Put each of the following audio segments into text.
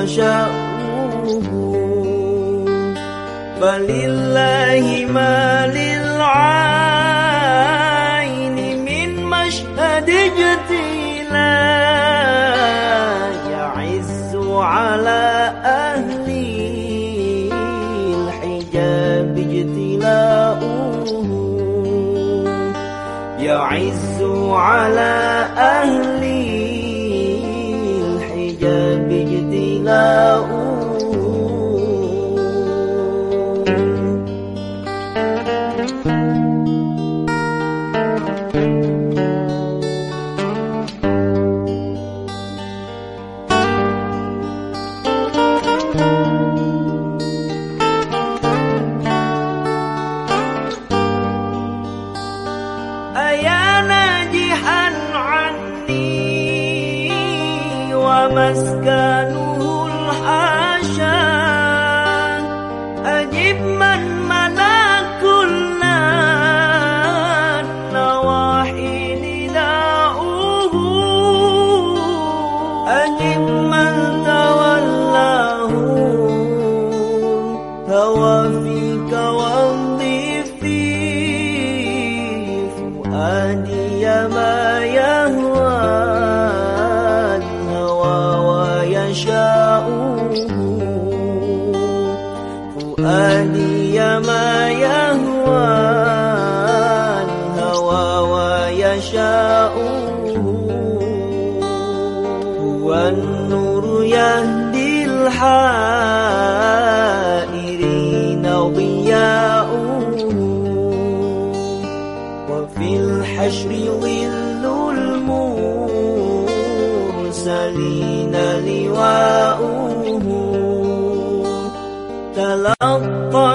وشأنه. فلله ما للعين من مشهد جتيلا يعز على أهل الحجاب اجتلاؤه. يعز على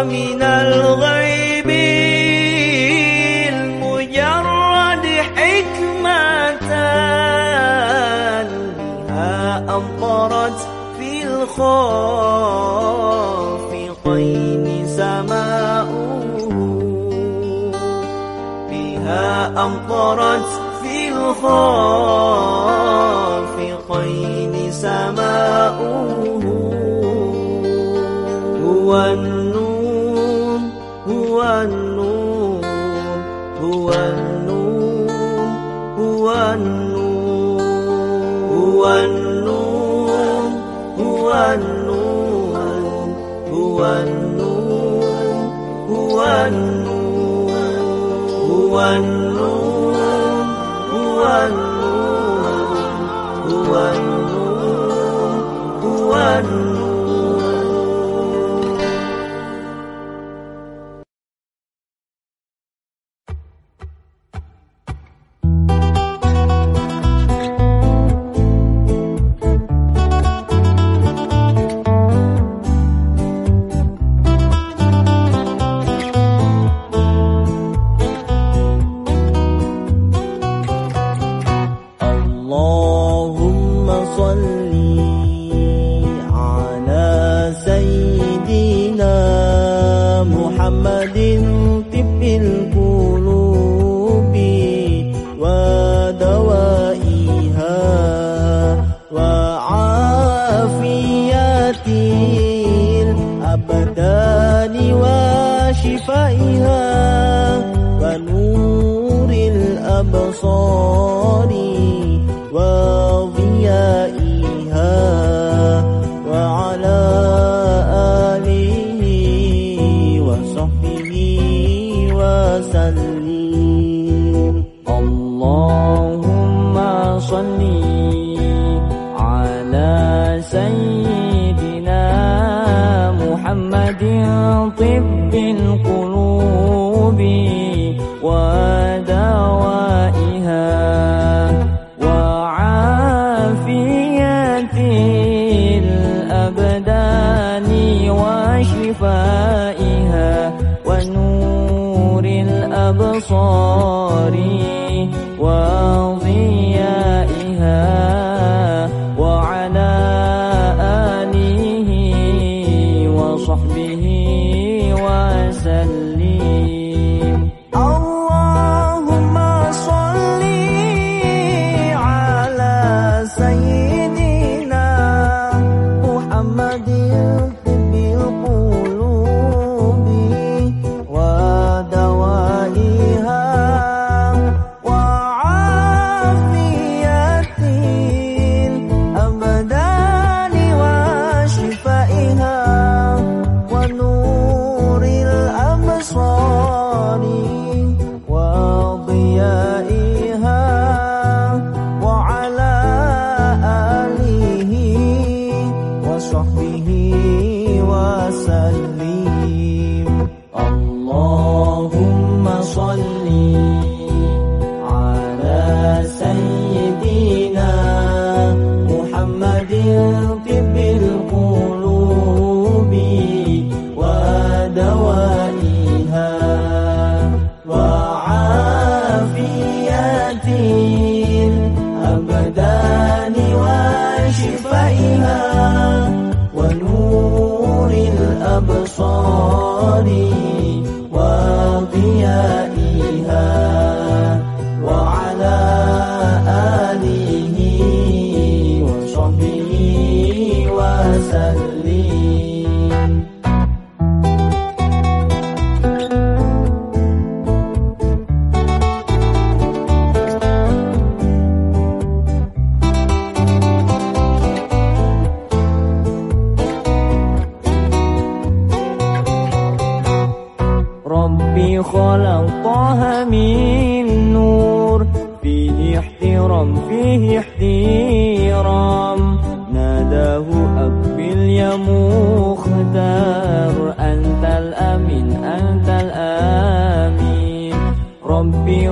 من الغيب المجرد حكمة. بها أمطرت في الخافقين سماؤه بها أمطرت في الخافقين سماؤه هو النور هو النور هو النور هو النور هو النور هو النور هو النور هو النور شفائها ونور الأبصار.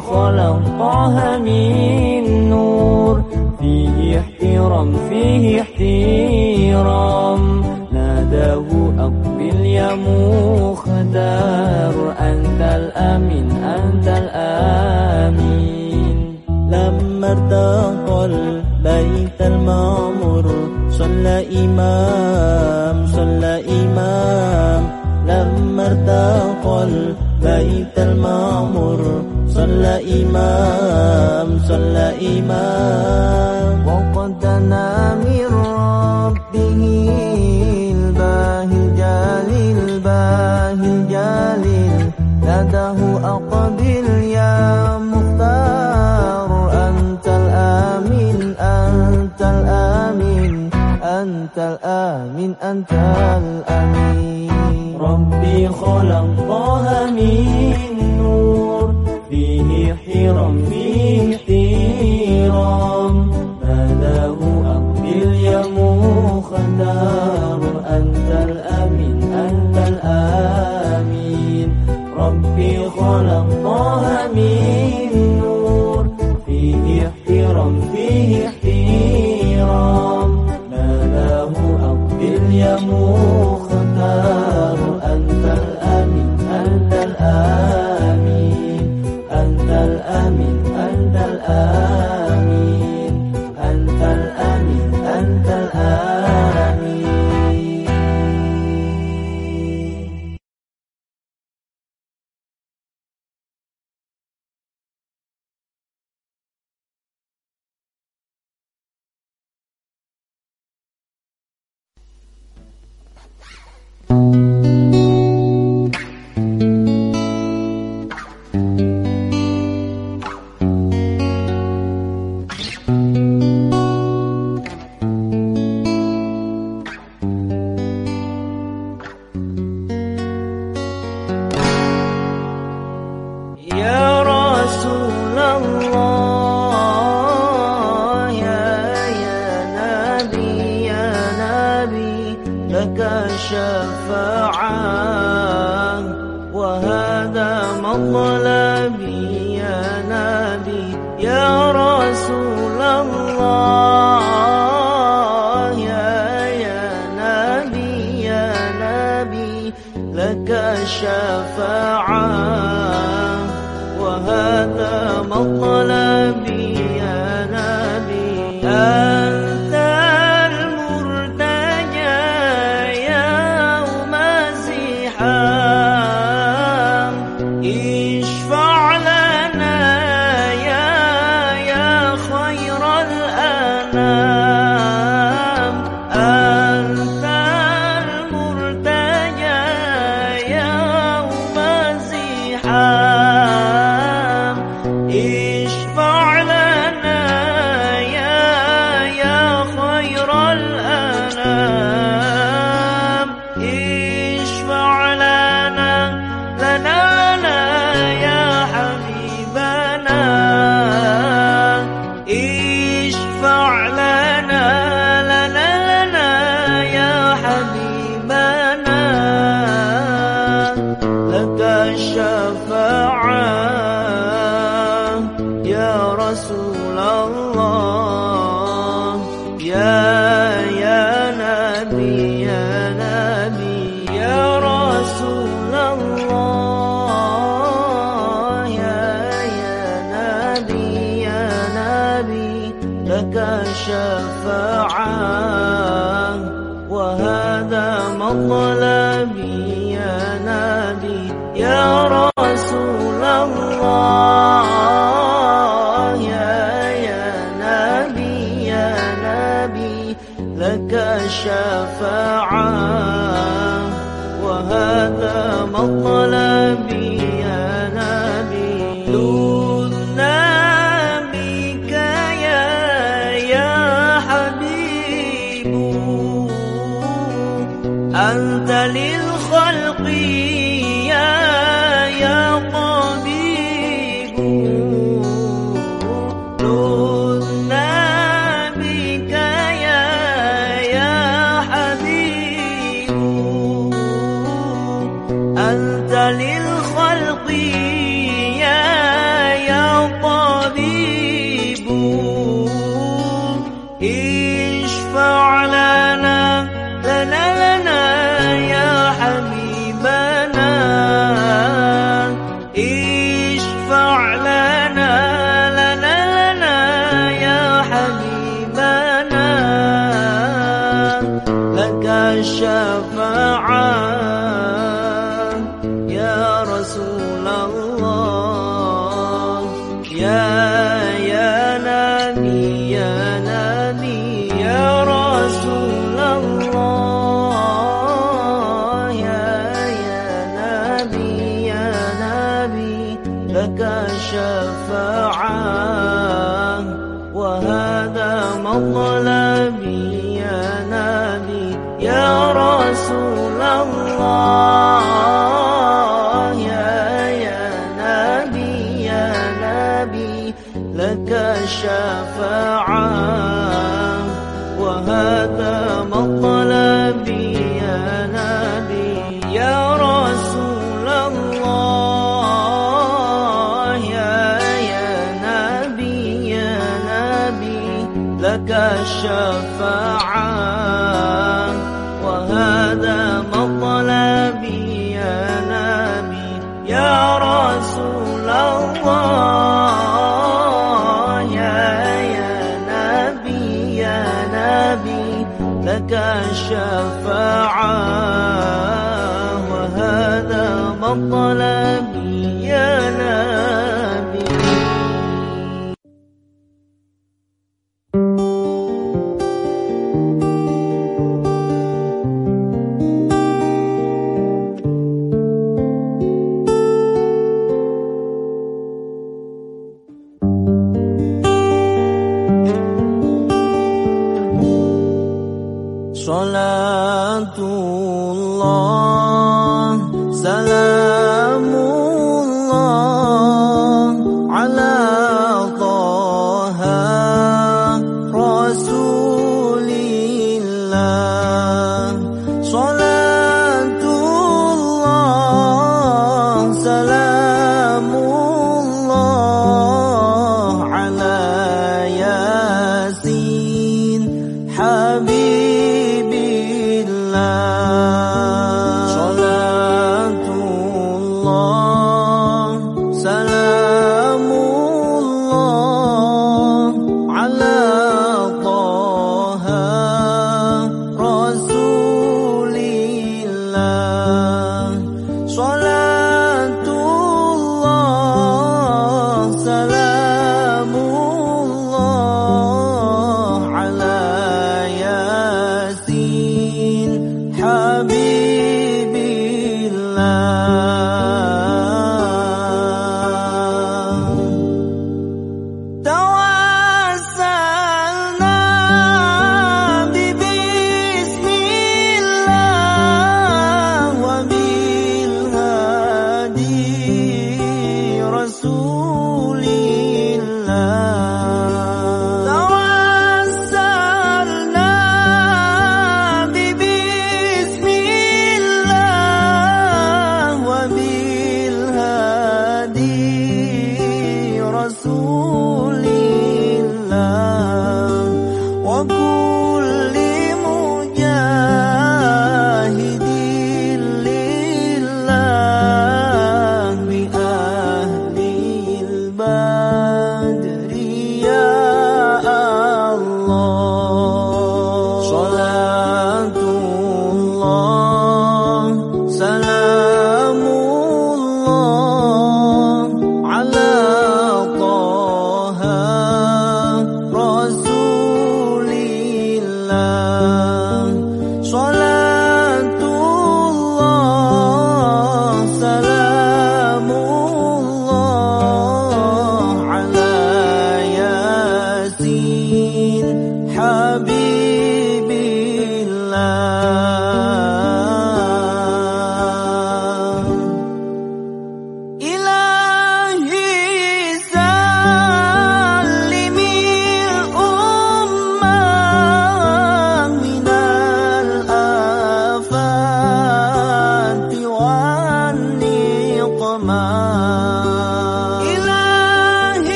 خلقها من نور. فيه احترام فيه احترام. ناداه أقبل يا مختار أنت الأمين أنت الأمين. لما ارتقى البيت المعمور صلى إمام la imam, son la imam. يا رسول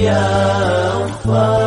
والقلب يخفق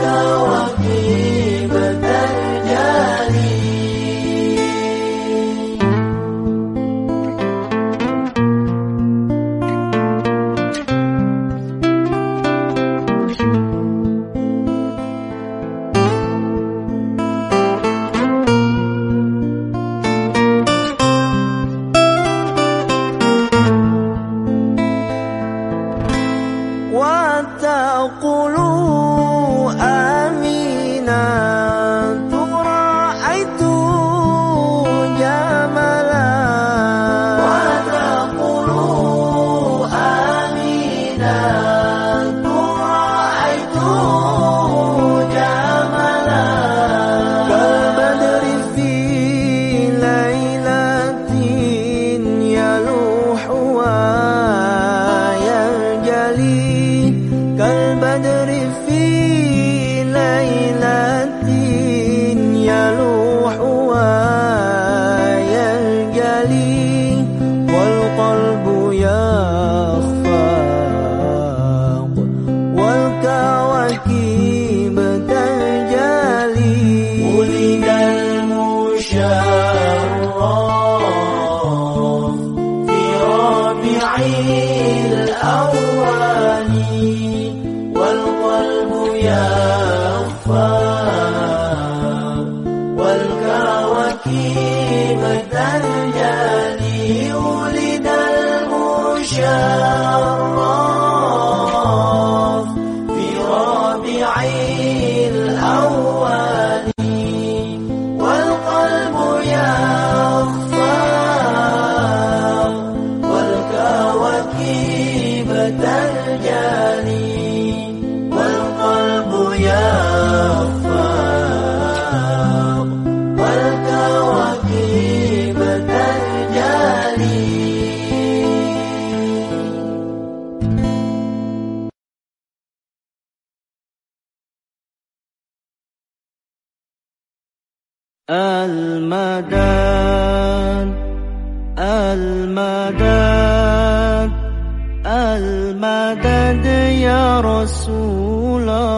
go of me. المدد المدد المدد يا رسول الله.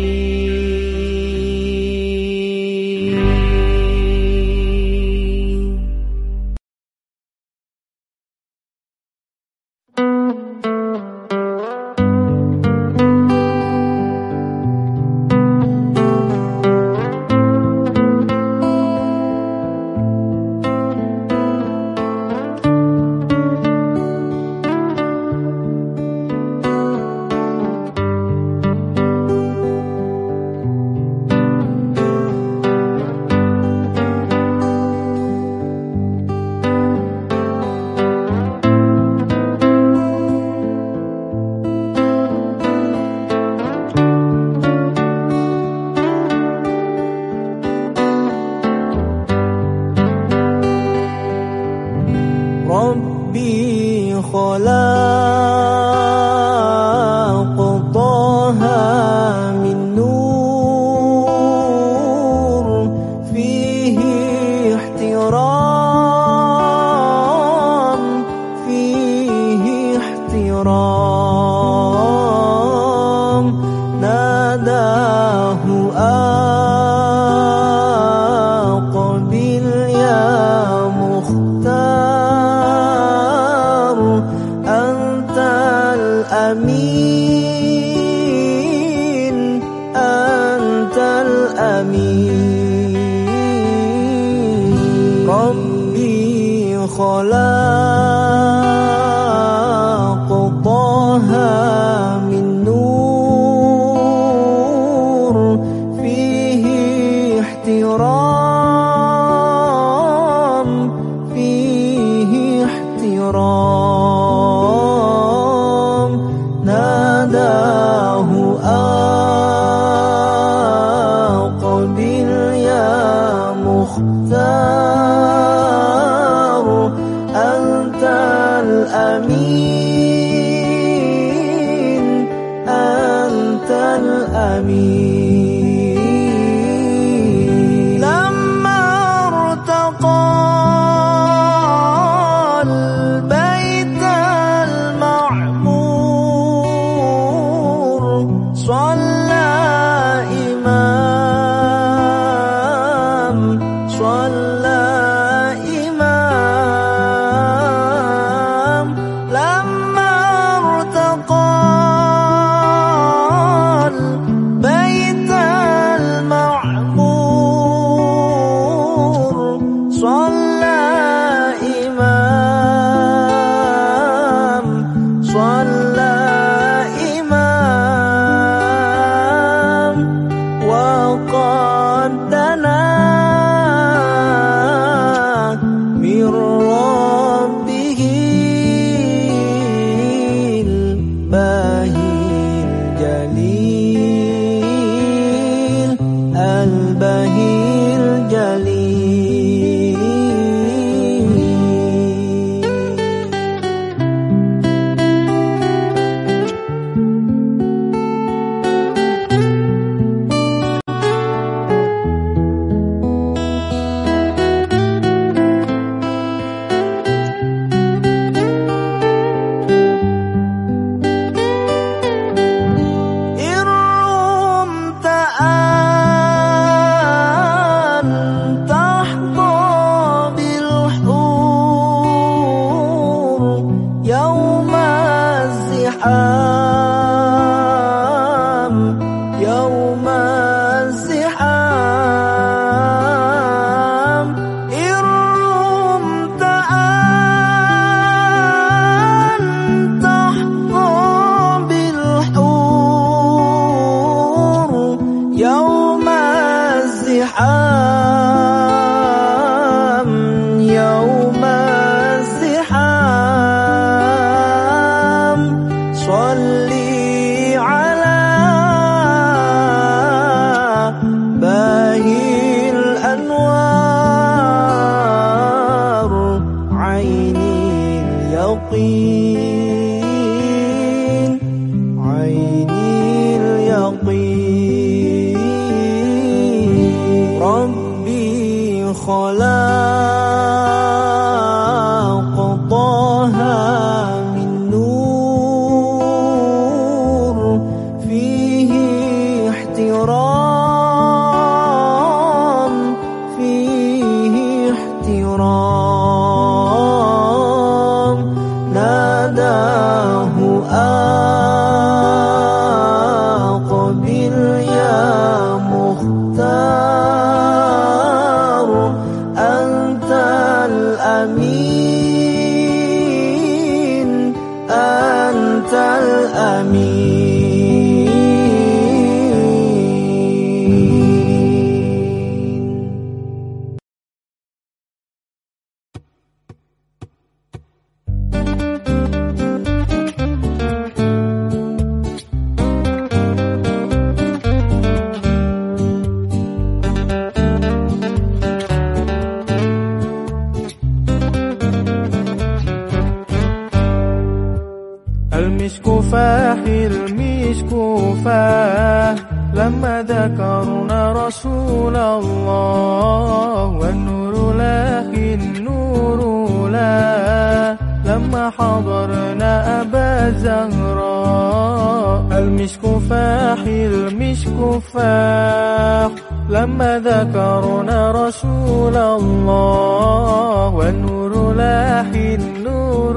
لما ذكرنا رسول الله والنور لاح النور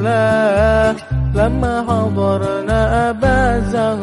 لاح. لما حضرنا أبا زهر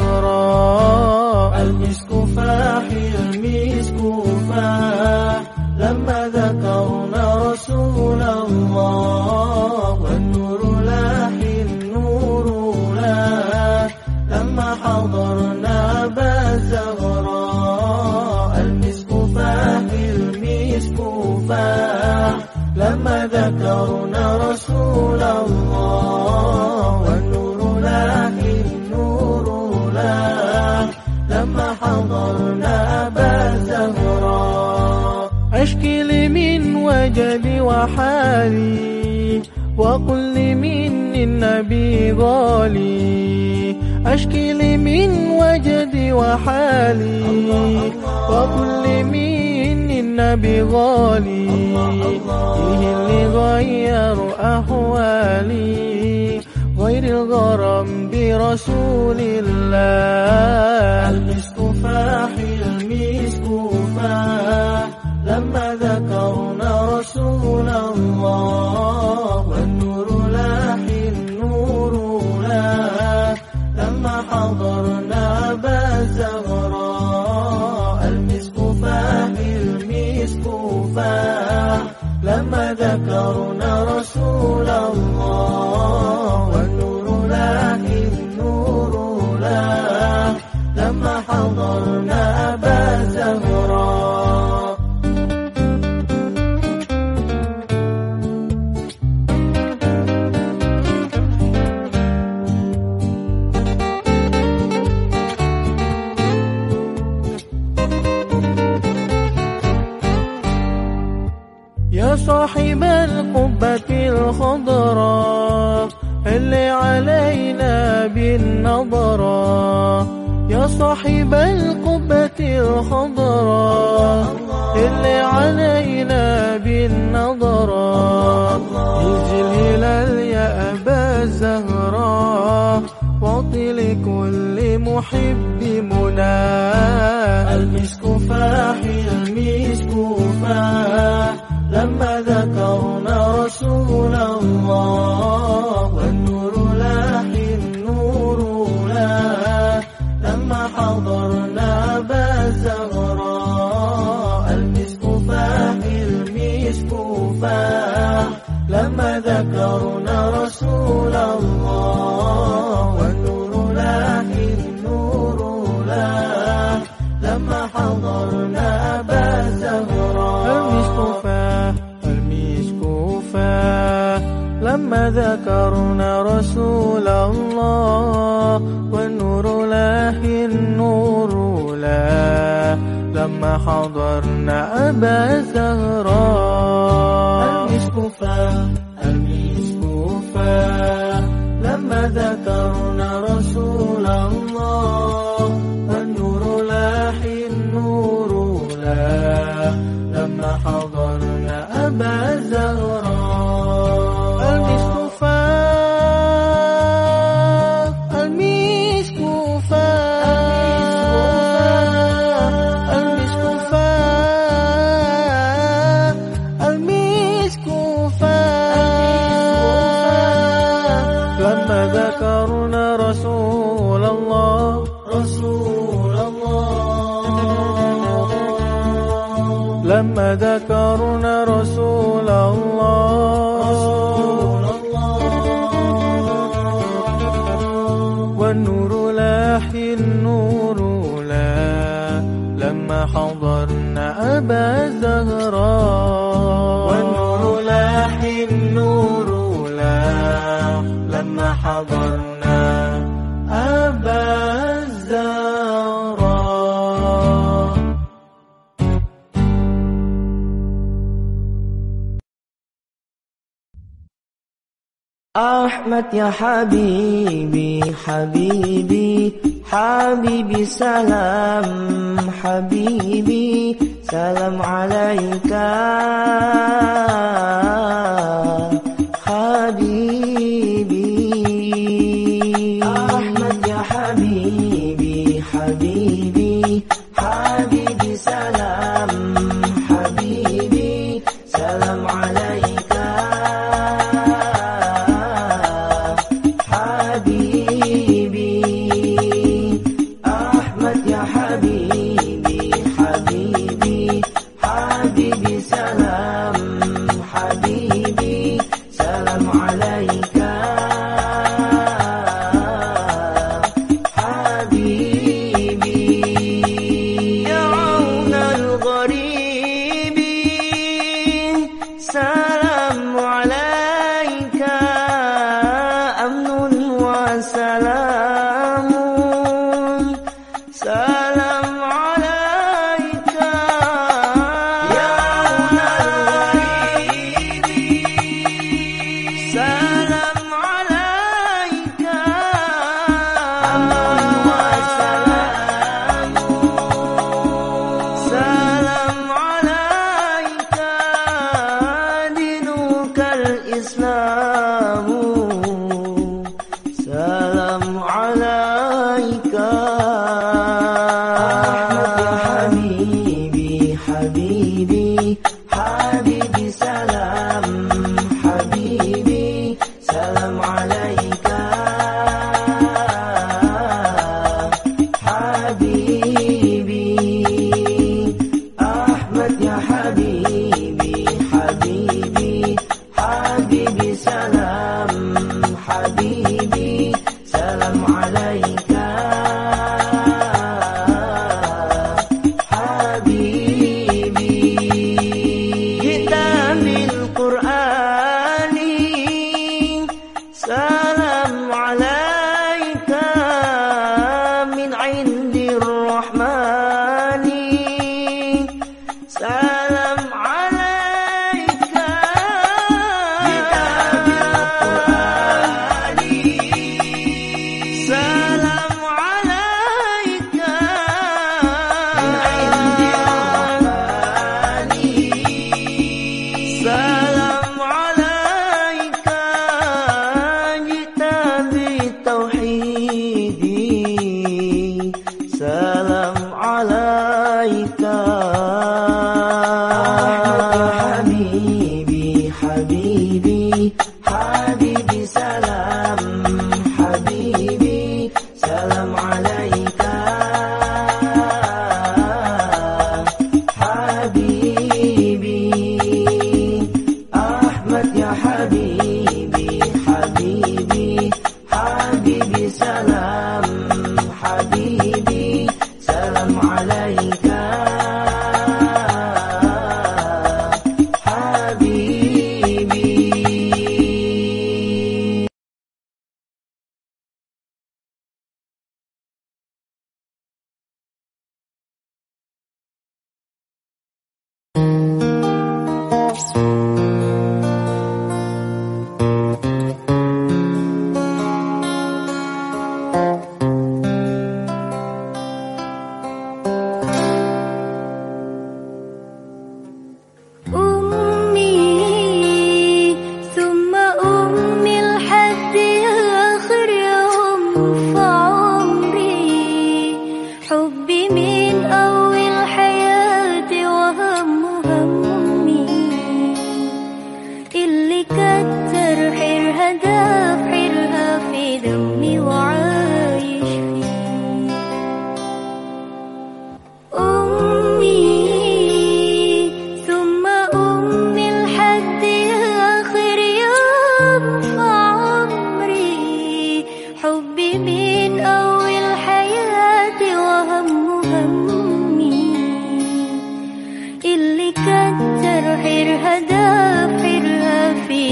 حالي وقل لي مني النبي غالي. أشكي لي من وجدي وحالي. وقل لي مني النبي غالي. فيه اللي غير أحوالي. غير الغرام برسول الله. المحب منى المسك فاح المسك فاح. لما ذكرنا رسول الله. وذكرنا رسول الله والنور لاه النور لاه لما حضرنا أبا زهراء. المصطفى. مات يا حبيبي حبيبي. حبيبي سلام حبيبي. سلام عليك.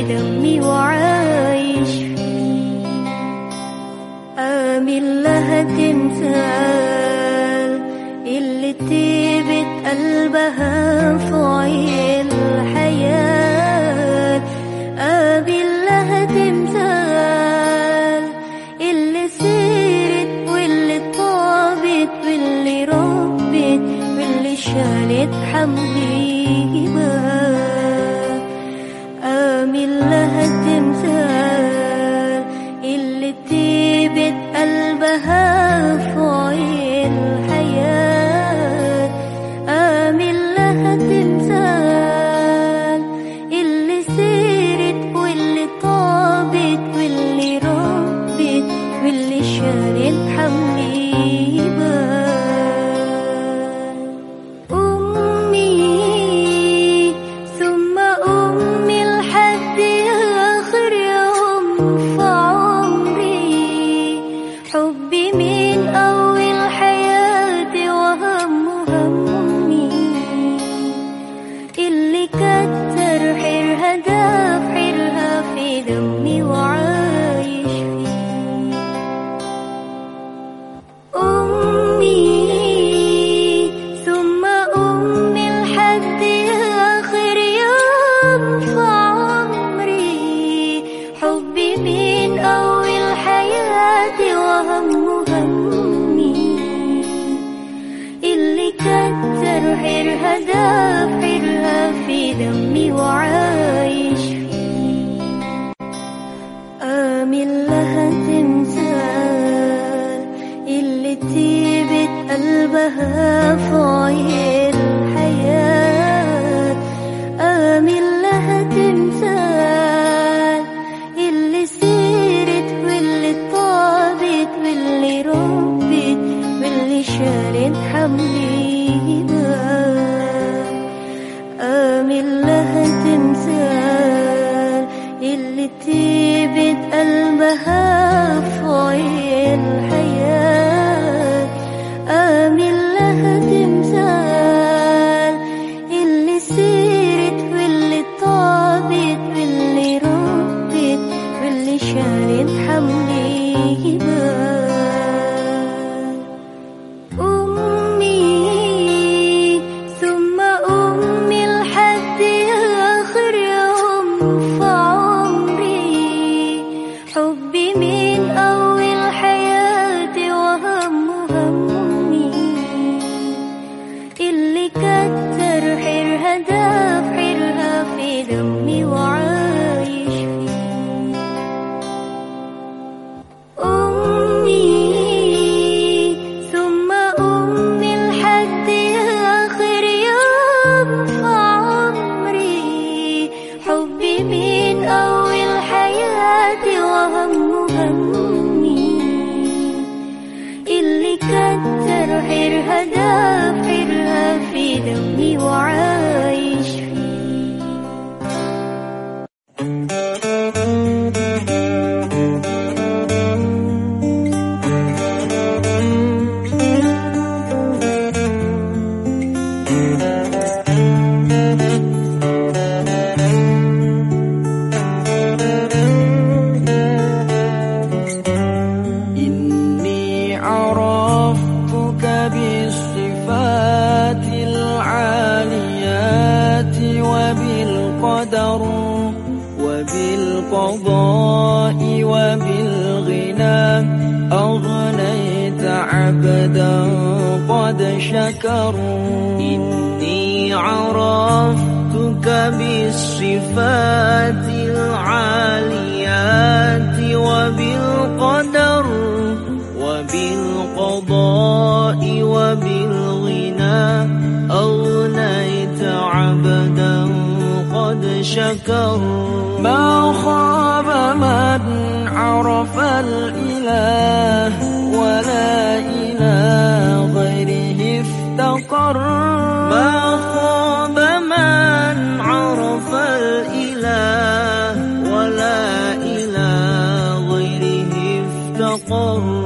دمي وعايش. فيه آمل لها تمثال اللي تيبت قلبها في bahagia فالإله ولا غيره افتقر. ما خاب من عرف الإله ولا إلى غيره افتقر.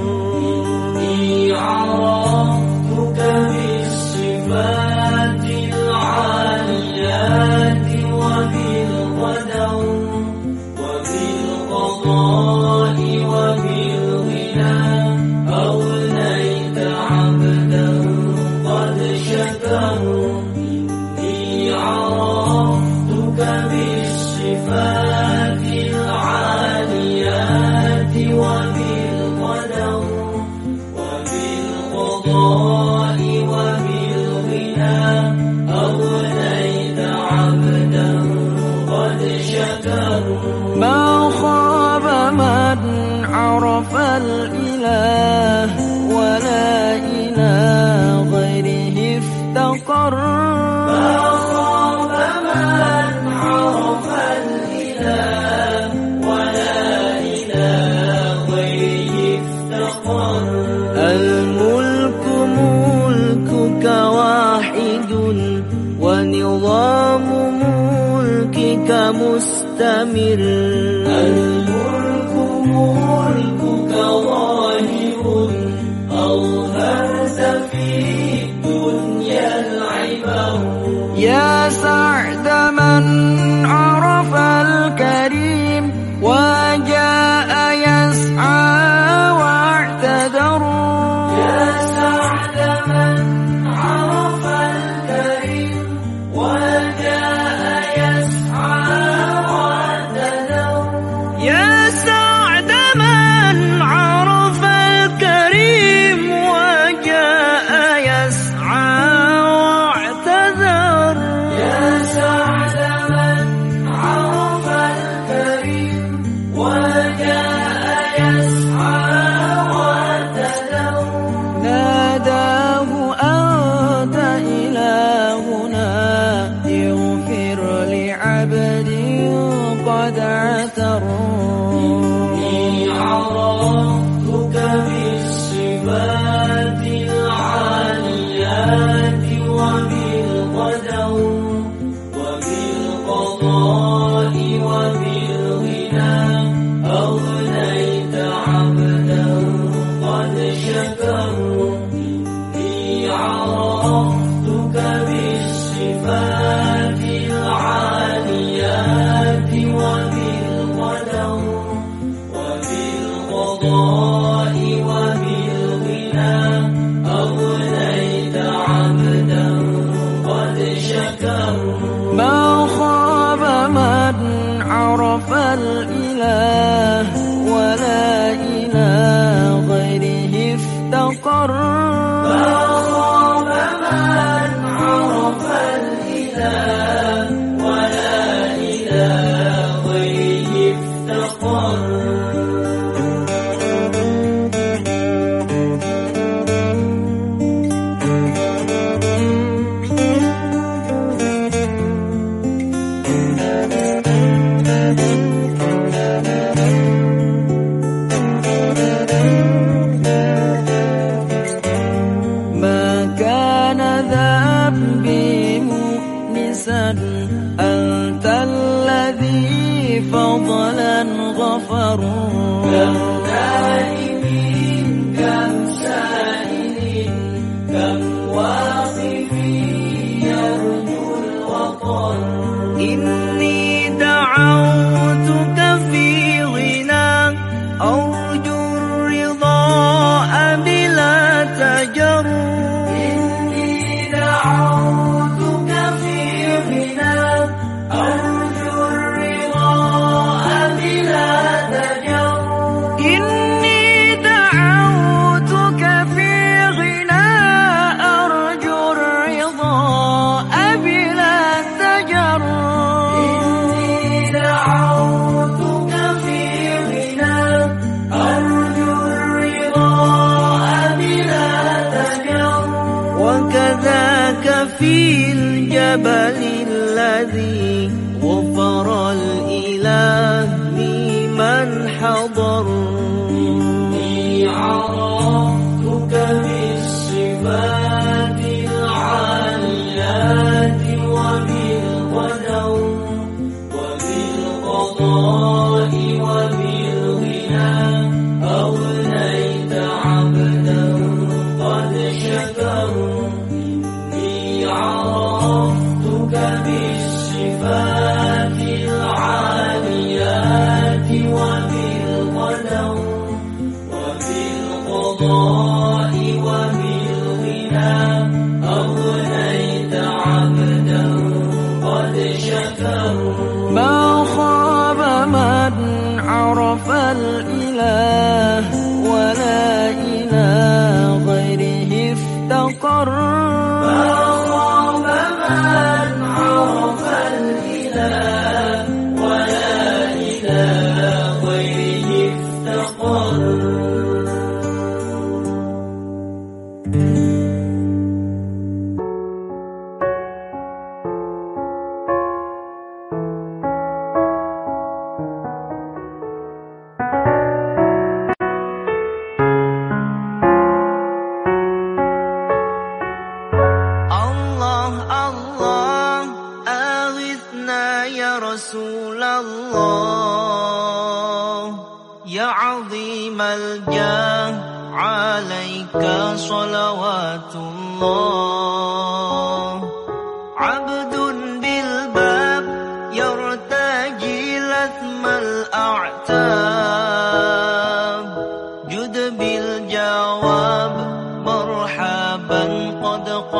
الجبل الذي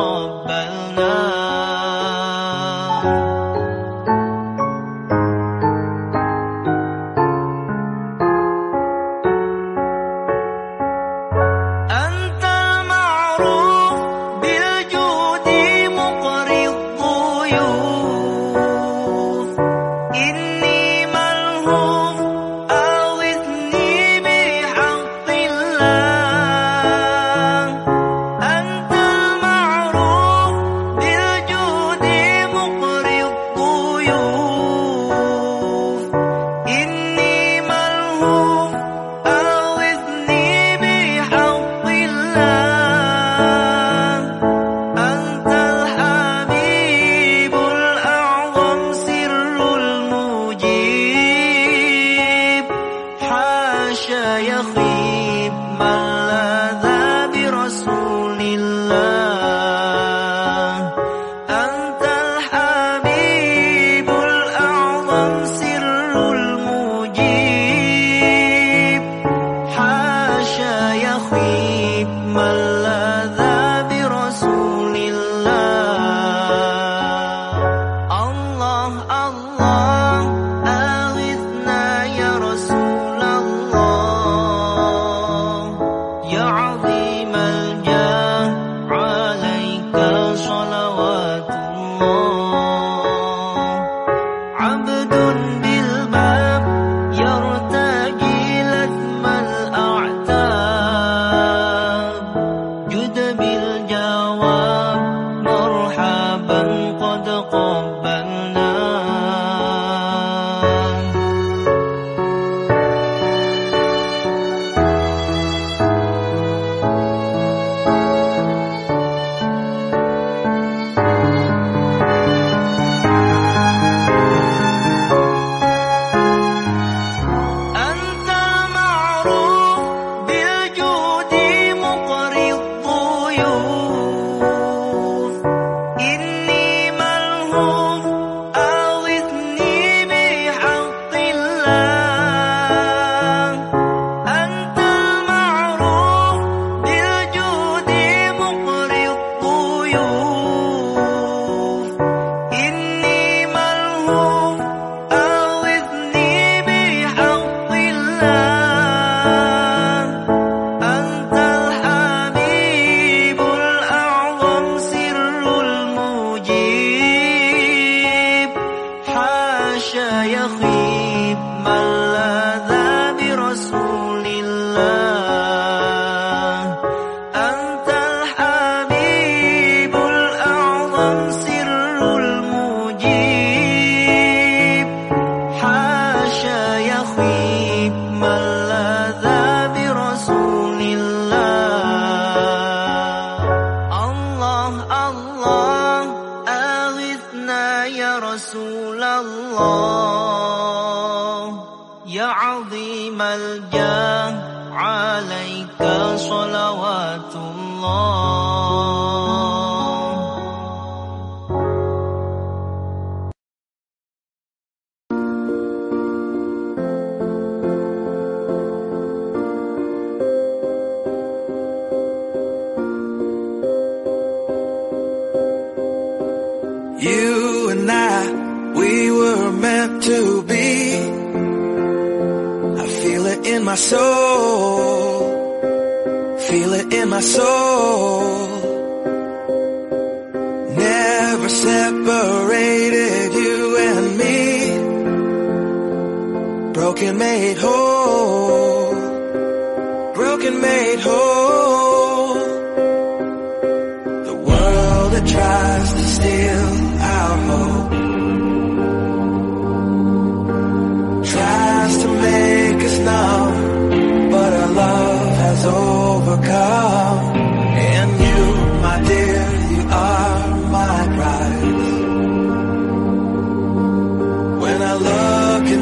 ربنا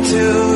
to